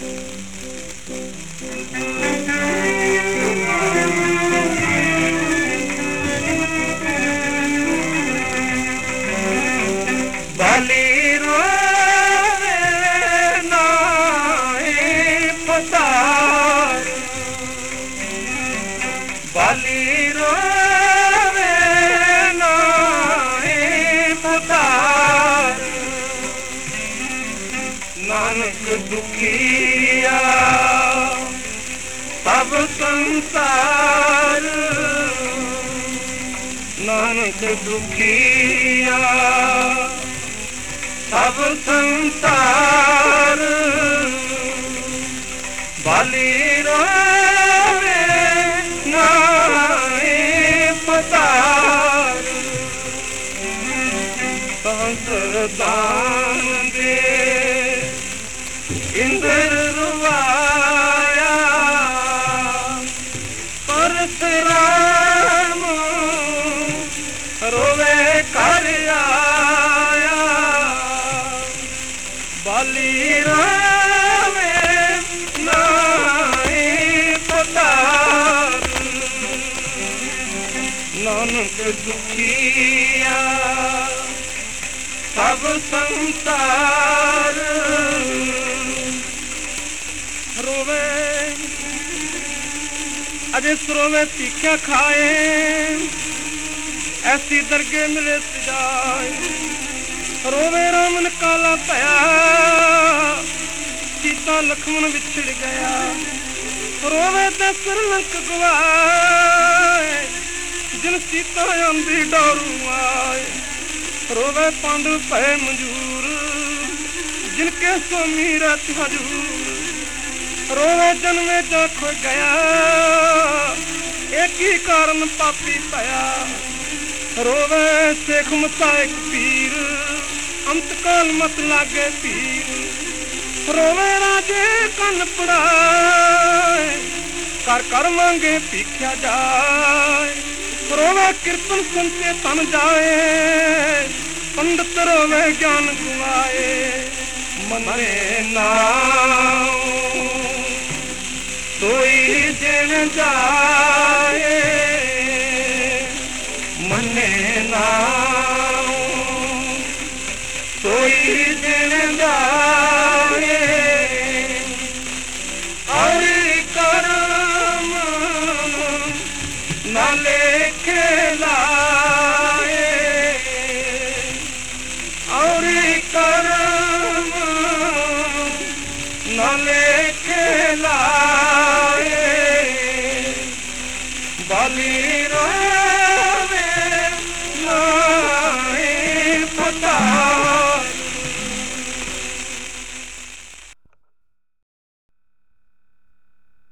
ਬਾਲੀ ਨਾਨਕ ਦੁਖੀਆ ਸਭ ਸੰਸਾਰ। ਨਾਨਕ ਦੁਖੀਆ ਸਭ ਸੰਸਾਰ। ਬਾਲੀ ਰੋਵੇ ਨਾਏ ਪਤਾਰ। ਸੰਸਦਾਨ ਦੇ ਇੰਦਰ ਰਵਾਇਆ ਪਰਸਰਾਮ ਰੋਵੇ ਕਰ ਆਇਆ। ਬਾਲੀ ਰਾਵੇ ਨਾਈ ਪਤਾਰ ਨਾਨਕ ਦੁਖੀਆ ਸਭ ਸੰਸਾਰ ਰੋਵੇ। ਅਜੇ ਸਰੋਵੇ ਭੀਖਿਆ ਖਾਏ। ਐਸੀ ਦਰਗੇ ਮਿਲੇ ਸਜਾਏ। ਰੋਵੇ ਰਾਮਨ ਕਾਲਾ ਭਇਆ। ਸੀਤਾ ਲਖਮਣ ਵਿਛੜ ਗਿਆ। ਰੋਵੇ ਤੇ ਸਰਲੰਕ ਗਵਾਏ। ਜਿਨ ਸੀਤਾ ਆਂਦੀ ਡੋਰੂ ਆਏ। ਰੋਵੇ ਪਾਂਡਵ ਭਏ ਮਜੂਰ ਜਿਨ ਕੇ ਸੋਮੀ ਰਤ ਹਜੂਰ। ਰੋਵੇ ਜਨਮੇ ਜਾ ਖੋ ਗਿਆ। ਇੱਕ ਹੀ ਕਾਰਨ ਪਾਪੀ ਭਇਆ ਰੋਵੇ ਸੇਖ ਮਸਾਇਕ ਪੀਰ। ਅੰਤ ਕਾਲ ਮਤ ਲਾਗੇ ਪੀਰ। ਰੋਵੇ ਰਾਜੇ ਕੰਨ ਪੜਾਏ ਕਰ ਕਰ ਮੰਗੇ ਭੀਖਿਆ ਜਾਏ। ਰੋਵੇ ਕੀਰਤਨ ਸੁਣਤੇ ਤਨ ਜਾਏ। ਪੰਡਤ ਰੋਵੇ ਗਿਆਨ ਗੁਆਏ। ਮਨੇ ਨਾ मने न सोई जाए। अरी करम न ले खरी न लेखे खा Quiero